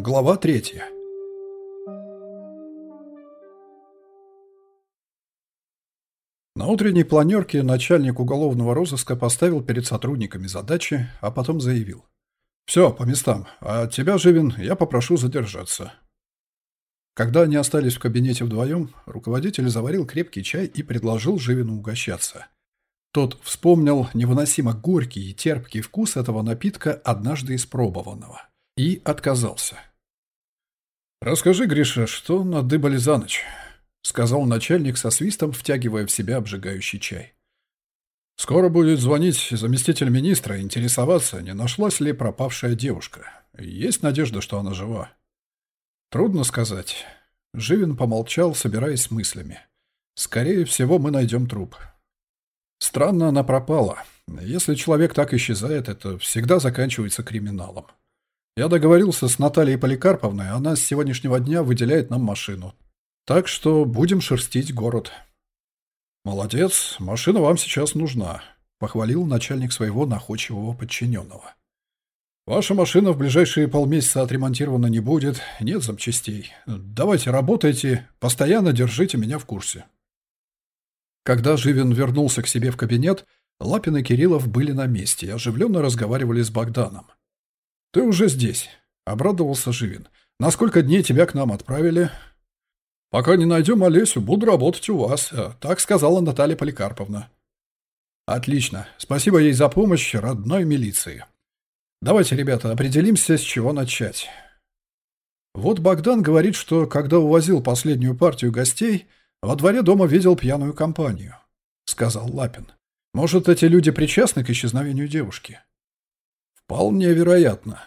Глава третья. На утренней планерке начальник уголовного розыска поставил перед сотрудниками задачи, а потом заявил. «Все, по местам. А тебя, Живин, я попрошу задержаться». Когда они остались в кабинете вдвоем, руководитель заварил крепкий чай и предложил Живину угощаться. Тот вспомнил невыносимо горький и терпкий вкус этого напитка, однажды испробованного, и отказался. «Расскажи, Гриша, что надыбали за ночь?» — сказал начальник со свистом, втягивая в себя обжигающий чай. «Скоро будет звонить заместитель министра и интересоваться, не нашлась ли пропавшая девушка. Есть надежда, что она жива?» «Трудно сказать». Живин помолчал, собираясь с мыслями. «Скорее всего, мы найдем труп. Странно она пропала. Если человек так исчезает, это всегда заканчивается криминалом. Я договорился с Натальей Поликарповной, она с сегодняшнего дня выделяет нам машину. Так что будем шерстить город. Молодец, машина вам сейчас нужна, похвалил начальник своего находчивого подчиненного. Ваша машина в ближайшие полмесяца отремонтирована не будет, нет запчастей. Давайте работайте, постоянно держите меня в курсе. Когда Живин вернулся к себе в кабинет, Лапин и Кириллов были на месте и оживленно разговаривали с Богданом. «Ты уже здесь», — обрадовался Живин. «На сколько дней тебя к нам отправили?» «Пока не найдем Олесю, буду работать у вас», — так сказала Наталья Поликарповна. «Отлично. Спасибо ей за помощь родной милиции. Давайте, ребята, определимся, с чего начать». Вот Богдан говорит, что когда увозил последнюю партию гостей, во дворе дома видел пьяную компанию, сказал Лапин. Может, эти люди причастны к исчезновению девушки? Вполне вероятно.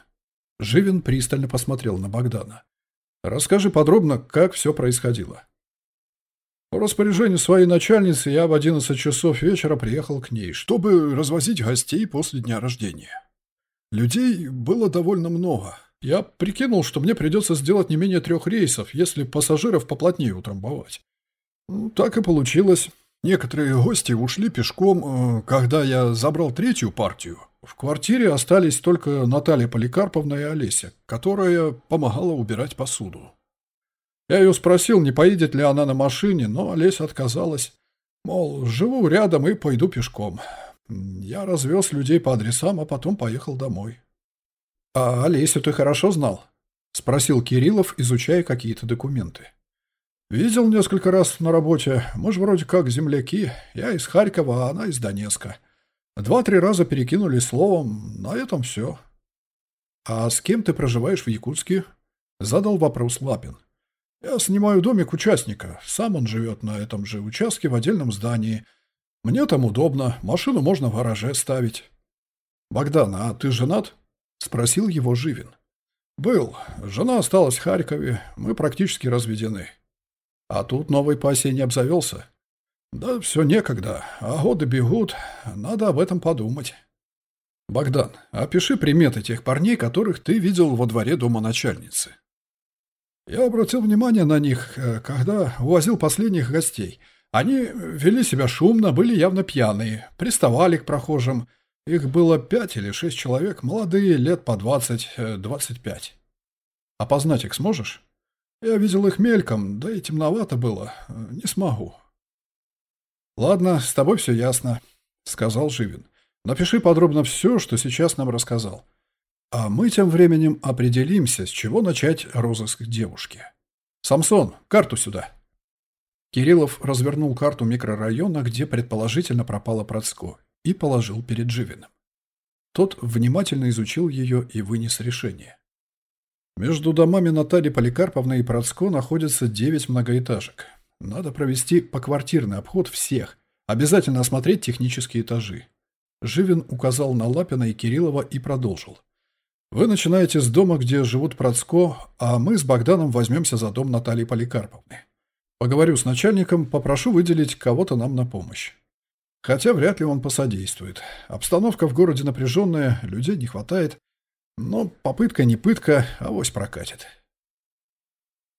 Живин пристально посмотрел на Богдана. Расскажи подробно, как все происходило. По распоряжению своей начальницы я в 11 часов вечера приехал к ней, чтобы развозить гостей после дня рождения. Людей было довольно много. Я прикинул, что мне придется сделать не менее трех рейсов, если пассажиров поплотнее утрамбовать. Ну, так и получилось. Некоторые гости ушли пешком, э, когда я забрал третью партию. В квартире остались только Наталья Поликарповна и Олеся, которая помогала убирать посуду. Я ее спросил, не поедет ли она на машине, но Олеся отказалась. Мол, живу рядом и пойду пешком. Я развез людей по адресам, а потом поехал домой. «А Олесю ты хорошо знал?» — спросил Кириллов, изучая какие-то документы. Видел несколько раз на работе. Мы же вроде как земляки. Я из Харькова, а она из Донецка. Два-три раза перекинули словом. На этом все. А с кем ты проживаешь в Якутске? Задал вопрос Лапин. Я снимаю домик участника. Сам он живет на этом же участке в отдельном здании. Мне там удобно. Машину можно в гараже ставить. Богдан, а ты женат? Спросил его Живин. Был. Жена осталась в Харькове. Мы практически разведены. А тут новый пассий не обзавелся. Да все некогда, а годы бегут, надо об этом подумать. Богдан, опиши приметы тех парней, которых ты видел во дворе дома начальницы. Я обратил внимание на них, э, когда увозил последних гостей. Они вели себя шумно, были явно пьяные, приставали к прохожим. Их было пять или шесть человек, молодые, лет по двадцать-двадцать э, пять. Опознать их сможешь? Я видел их мельком, да и темновато было. Не смогу. Ладно, с тобой все ясно, сказал Живин. Напиши подробно все, что сейчас нам рассказал. А мы тем временем определимся, с чего начать розыск девушки. Самсон, карту сюда. Кириллов развернул карту микрорайона, где предположительно пропала Процко, и положил перед Живиным. Тот внимательно изучил ее и вынес решение. Между домами Натальи Поликарповны и Процко находится девять многоэтажек. Надо провести поквартирный обход всех, обязательно осмотреть технические этажи. Живин указал на Лапина и Кириллова и продолжил. Вы начинаете с дома, где живут Процко, а мы с Богданом возьмемся за дом Натальи Поликарповны. Поговорю с начальником, попрошу выделить кого-то нам на помощь. Хотя вряд ли он посодействует. Обстановка в городе напряженная, людей не хватает. Но попытка не пытка, авось прокатит.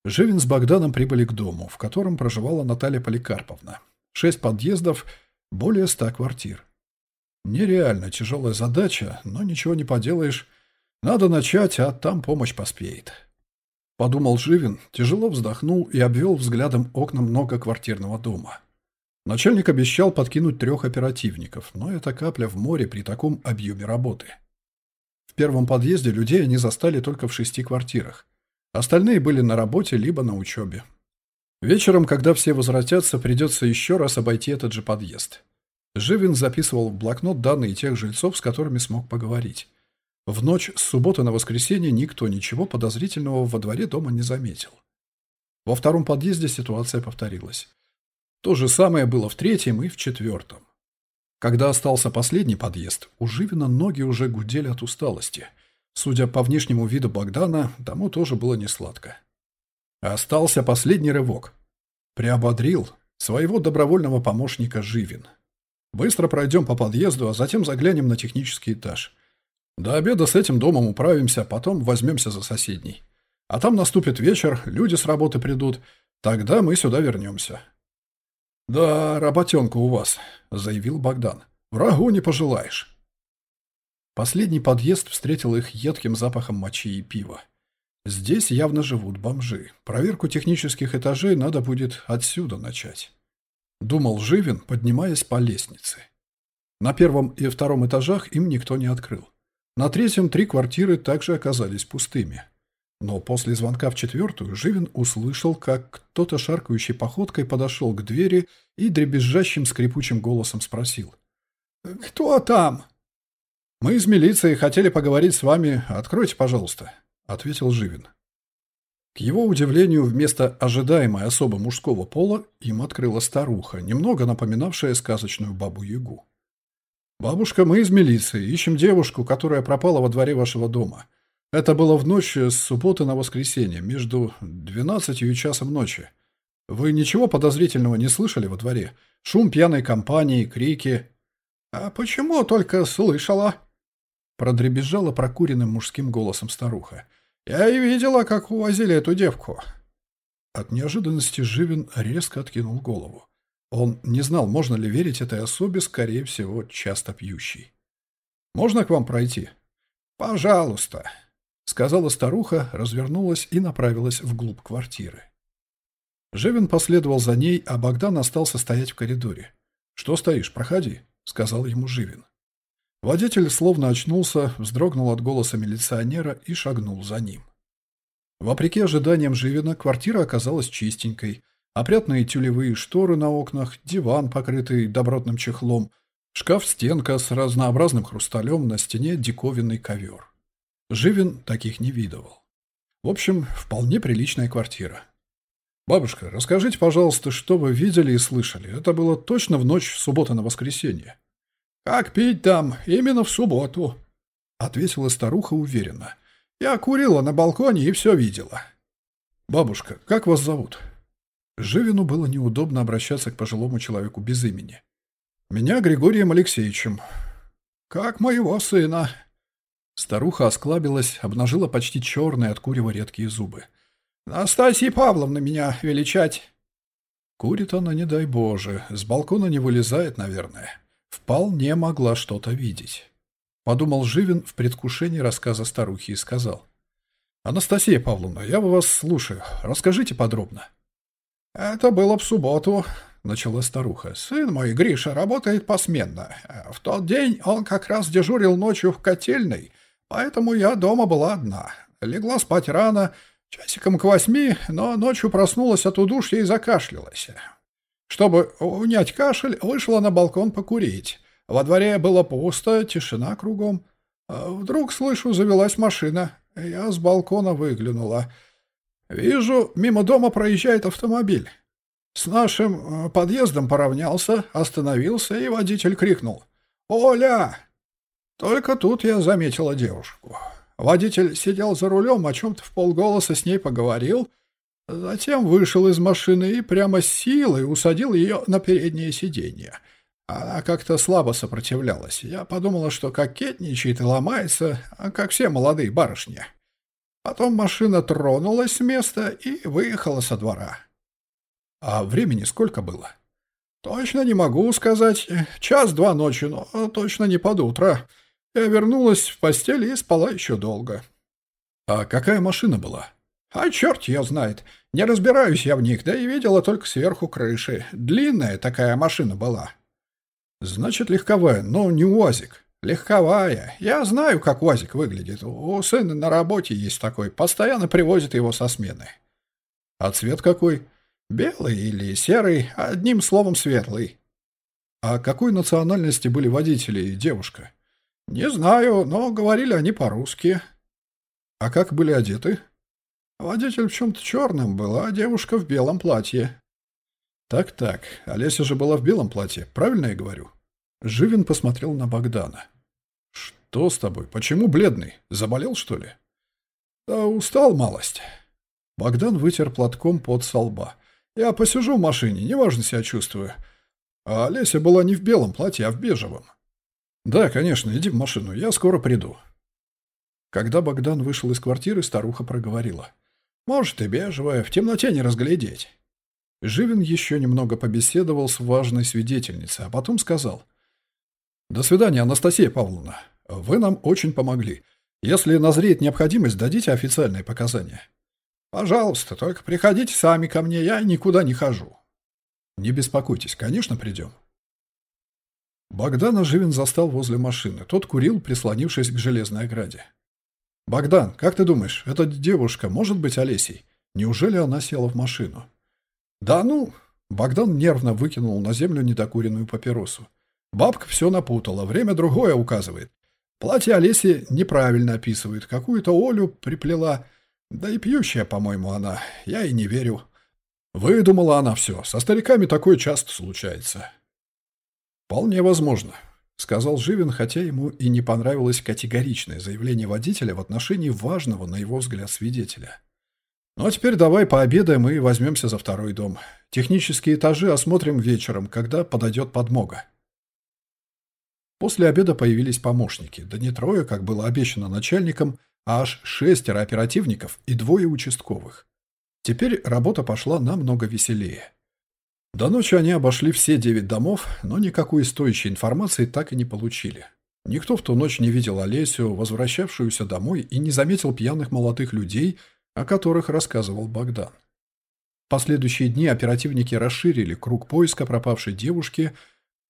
Живин с Богданом прибыли к дому, в котором проживала Наталья Поликарповна. Шесть подъездов, более ста квартир. Нереально тяжелая задача, но ничего не поделаешь. Надо начать, а там помощь поспеет. Подумал Живин, тяжело вздохнул и обвел взглядом окна многоквартирного дома. Начальник обещал подкинуть трех оперативников, но это капля в море при таком объеме работы. В первом подъезде людей они застали только в шести квартирах. Остальные были на работе либо на учебе. Вечером, когда все возвратятся, придется еще раз обойти этот же подъезд. Живин записывал в блокнот данные тех жильцов, с которыми смог поговорить. В ночь с субботы на воскресенье никто ничего подозрительного во дворе дома не заметил. Во втором подъезде ситуация повторилась. То же самое было в третьем и в четвертом. Когда остался последний подъезд, у Живина ноги уже гудели от усталости. Судя по внешнему виду Богдана, тому тоже было несладко. Остался последний рывок. Приободрил своего добровольного помощника Живин. Быстро пройдем по подъезду, а затем заглянем на технический этаж. До обеда с этим домом управимся, потом возьмемся за соседний. А там наступит вечер, люди с работы придут. Тогда мы сюда вернемся. «Да, работенка у вас», — заявил Богдан. «Врагу не пожелаешь». Последний подъезд встретил их едким запахом мочи и пива. Здесь явно живут бомжи. Проверку технических этажей надо будет отсюда начать. Думал Живин, поднимаясь по лестнице. На первом и втором этажах им никто не открыл. На третьем три квартиры также оказались пустыми. Но после звонка в четвертую Живин услышал, как кто-то шаркающей походкой подошел к двери и дребезжащим скрипучим голосом спросил. «Кто там?» «Мы из милиции хотели поговорить с вами. Откройте, пожалуйста», — ответил Живин. К его удивлению, вместо ожидаемой особо мужского пола им открыла старуха, немного напоминавшая сказочную бабу-ягу. «Бабушка, мы из милиции. Ищем девушку, которая пропала во дворе вашего дома. Это было в ночь с субботы на воскресенье, между двенадцатью и часом ночи. Вы ничего подозрительного не слышали во дворе? Шум пьяной компании, крики...» «А почему только слышала?» Продребезжала прокуренным мужским голосом старуха. «Я и видела, как увозили эту девку». От неожиданности Живин резко откинул голову. Он не знал, можно ли верить этой особе, скорее всего, часто пьющей. «Можно к вам пройти?» «Пожалуйста», — сказала старуха, развернулась и направилась вглубь квартиры. Живин последовал за ней, а Богдан остался стоять в коридоре. «Что стоишь? Проходи», — сказал ему Живин. Водитель словно очнулся, вздрогнул от голоса милиционера и шагнул за ним. Вопреки ожиданиям Живина, квартира оказалась чистенькой, Опрятные тюлевые шторы на окнах, диван, покрытый добротным чехлом, шкаф-стенка с разнообразным хрусталем, на стене диковинный ковер. Живин таких не видывал. В общем, вполне приличная квартира. «Бабушка, расскажите, пожалуйста, что вы видели и слышали? Это было точно в ночь суббота на воскресенье?» «Как пить там? Именно в субботу», — ответила старуха уверенно. «Я курила на балконе и все видела». «Бабушка, как вас зовут?» Живину было неудобно обращаться к пожилому человеку без имени. «Меня Григорием Алексеевичем». «Как моего сына». Старуха осклабилась, обнажила почти черные от курева редкие зубы. «Настасья Павловна меня величать». Курит она, не дай Боже, с балкона не вылезает, наверное. Вполне могла что-то видеть. Подумал Живин в предвкушении рассказа старухи и сказал. «Анастасия Павловна, я вас слушаю. Расскажите подробно». «Это было в субботу», — начала старуха. «Сын мой, Гриша, работает посменно. В тот день он как раз дежурил ночью в котельной, поэтому я дома была одна. Легла спать рано, часиком к восьми, но ночью проснулась от удушья и закашлялась. Чтобы унять кашель, вышла на балкон покурить. Во дворе было пусто, тишина кругом. Вдруг, слышу, завелась машина. Я с балкона выглянула — Вижу, мимо дома проезжает автомобиль. С нашим э, подъездом поравнялся, остановился, и водитель крикнул. «Оля!» Только тут я заметила девушку. Водитель сидел за рулем, о чем-то в полголоса с ней поговорил, затем вышел из машины и прямо силой усадил ее на переднее сиденье. Она как-то слабо сопротивлялась. Я подумала, что кокетничает и ломается, как все молодые барышни. Потом машина тронулась с места и выехала со двора. А времени сколько было? Точно не могу сказать. Час-два ночи, но точно не под утро. Я вернулась в постель и спала еще долго. А какая машина была? А черт ее знает. Не разбираюсь я в них, да и видела только сверху крыши. Длинная такая машина была. Значит, легковая, но не УАЗик. Легковая. Я знаю, как УАЗик выглядит. У сына на работе есть такой. Постоянно привозит его со смены. А цвет какой? Белый или серый? Одним словом, светлый. А какой национальности были водители и девушка? Не знаю, но говорили они по-русски. А как были одеты? Водитель в чем-то черном был, а девушка в белом платье. Так-так, Олеся же была в белом платье, правильно я говорю? Живин посмотрел на Богдана. Что с тобой? Почему бледный? Заболел, что ли? Да устал малость. Богдан вытер платком под со лба. Я посижу в машине, неважно себя чувствую. А Олеся была не в белом платье, а в бежевом. Да, конечно, иди в машину, я скоро приду. Когда Богдан вышел из квартиры, старуха проговорила. Может, и бежевая, в темноте не разглядеть. Живин еще немного побеседовал с важной свидетельницей, а потом сказал. «До свидания, Анастасия Павловна. Вы нам очень помогли. Если назреет необходимость, дадите официальные показания». «Пожалуйста, только приходите сами ко мне, я никуда не хожу». «Не беспокойтесь, конечно, придем». Богдана Живин застал возле машины. Тот курил, прислонившись к железной ограде. «Богдан, как ты думаешь, эта девушка может быть Олесей? Неужели она села в машину?» «Да ну...» Богдан нервно выкинул на землю недокуренную папиросу. «Бабка все напутала, время другое указывает. Платье Олеси неправильно описывает, какую-то Олю приплела. Да и пьющая, по-моему, она. Я и не верю. Выдумала она все. Со стариками такое часто случается». «Вполне возможно сказал Живин, хотя ему и не понравилось категоричное заявление водителя в отношении важного, на его взгляд, свидетеля. «Ну а теперь давай пообедаем и возьмемся за второй дом. Технические этажи осмотрим вечером, когда подойдет подмога». После обеда появились помощники, да не трое, как было обещано начальником, а аж шестеро оперативников и двое участковых. Теперь работа пошла намного веселее. До ночи они обошли все девять домов, но никакой стоящей информации так и не получили. Никто в ту ночь не видел Олесю, возвращавшуюся домой, и не заметил пьяных молодых людей, о которых рассказывал Богдан. В последующие дни оперативники расширили круг поиска пропавшей девушки,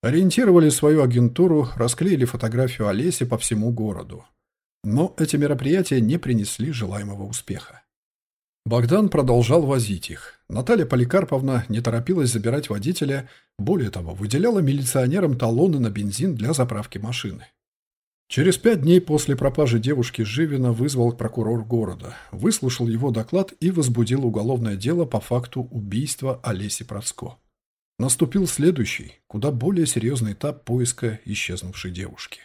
ориентировали свою агентуру, расклеили фотографию Олеси по всему городу. Но эти мероприятия не принесли желаемого успеха. Богдан продолжал возить их. Наталья Поликарповна не торопилась забирать водителя, более того, выделяла милиционерам талоны на бензин для заправки машины. Через пять дней после пропажи девушки Живина вызвал прокурор города, выслушал его доклад и возбудил уголовное дело по факту убийства Олеси Процко. Наступил следующий, куда более серьезный этап поиска исчезнувшей девушки.